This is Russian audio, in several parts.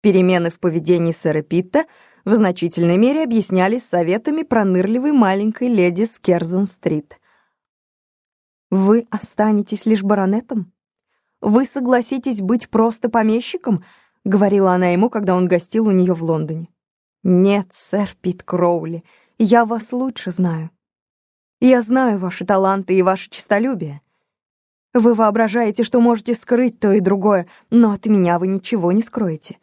Перемены в поведении сэра Питта в значительной мере объяснялись советами пронырливой маленькой леди Скерзен-стрит. «Вы останетесь лишь баронетом? Вы согласитесь быть просто помещиком?» — говорила она ему, когда он гостил у нее в Лондоне. «Нет, сэр Пит Кроули, я вас лучше знаю. Я знаю ваши таланты и ваше честолюбие. Вы воображаете, что можете скрыть то и другое, но от меня вы ничего не скроете.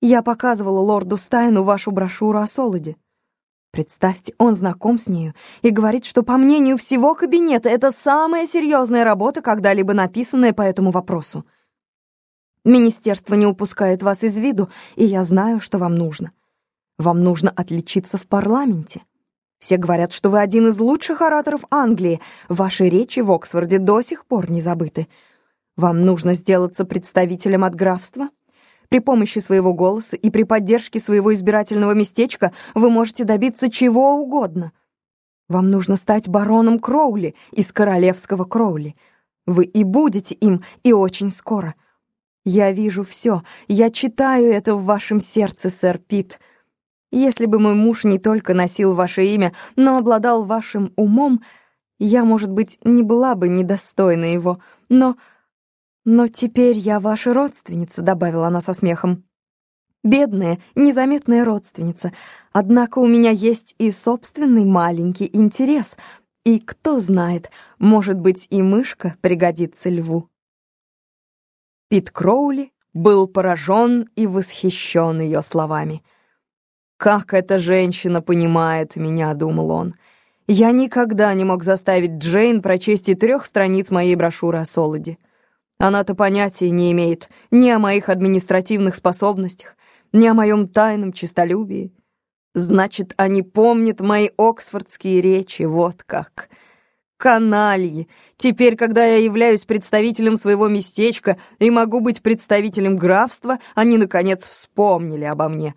Я показывала лорду Стайну вашу брошюру о Солоде. Представьте, он знаком с нею и говорит, что, по мнению всего кабинета, это самая серьезная работа, когда-либо написанная по этому вопросу. Министерство не упускает вас из виду, и я знаю, что вам нужно. Вам нужно отличиться в парламенте. Все говорят, что вы один из лучших ораторов Англии. Ваши речи в Оксфорде до сих пор не забыты. Вам нужно сделаться представителем от графства, при помощи своего голоса и при поддержке своего избирательного местечка вы можете добиться чего угодно. Вам нужно стать бароном Кроули из королевского Кроули. Вы и будете им, и очень скоро. Я вижу все, я читаю это в вашем сердце, сэр Пит. Если бы мой муж не только носил ваше имя, но обладал вашим умом, я, может быть, не была бы недостойна его, но... «Но теперь я ваша родственница», — добавила она со смехом. «Бедная, незаметная родственница. Однако у меня есть и собственный маленький интерес. И кто знает, может быть, и мышка пригодится льву». Пит Кроули был поражен и восхищен ее словами. «Как эта женщина понимает меня», — думал он. «Я никогда не мог заставить Джейн прочесть и трех страниц моей брошюры о Солоде». Она-то понятия не имеет ни о моих административных способностях, ни о моем тайном честолюбии. Значит, они помнят мои оксфордские речи, вот как. Канальи! Теперь, когда я являюсь представителем своего местечка и могу быть представителем графства, они, наконец, вспомнили обо мне.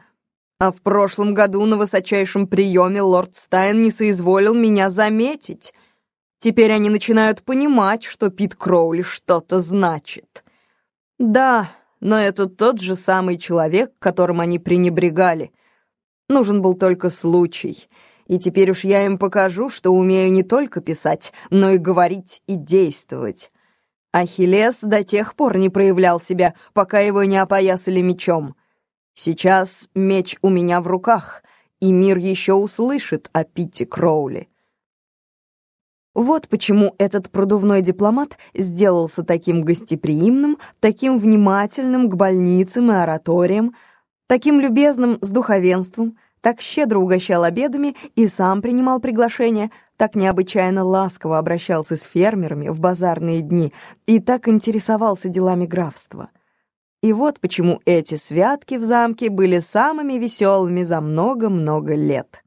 А в прошлом году на высочайшем приеме лорд Стайн не соизволил меня заметить — Теперь они начинают понимать, что Пит Кроули что-то значит. Да, но это тот же самый человек, которым они пренебрегали. Нужен был только случай. И теперь уж я им покажу, что умею не только писать, но и говорить и действовать. Ахиллес до тех пор не проявлял себя, пока его не опоясали мечом. Сейчас меч у меня в руках, и мир еще услышит о Питте Кроули. Вот почему этот продувной дипломат сделался таким гостеприимным, таким внимательным к больницам и ораториям, таким любезным с духовенством, так щедро угощал обедами и сам принимал приглашения, так необычайно ласково обращался с фермерами в базарные дни и так интересовался делами графства. И вот почему эти святки в замке были самыми веселыми за много-много лет.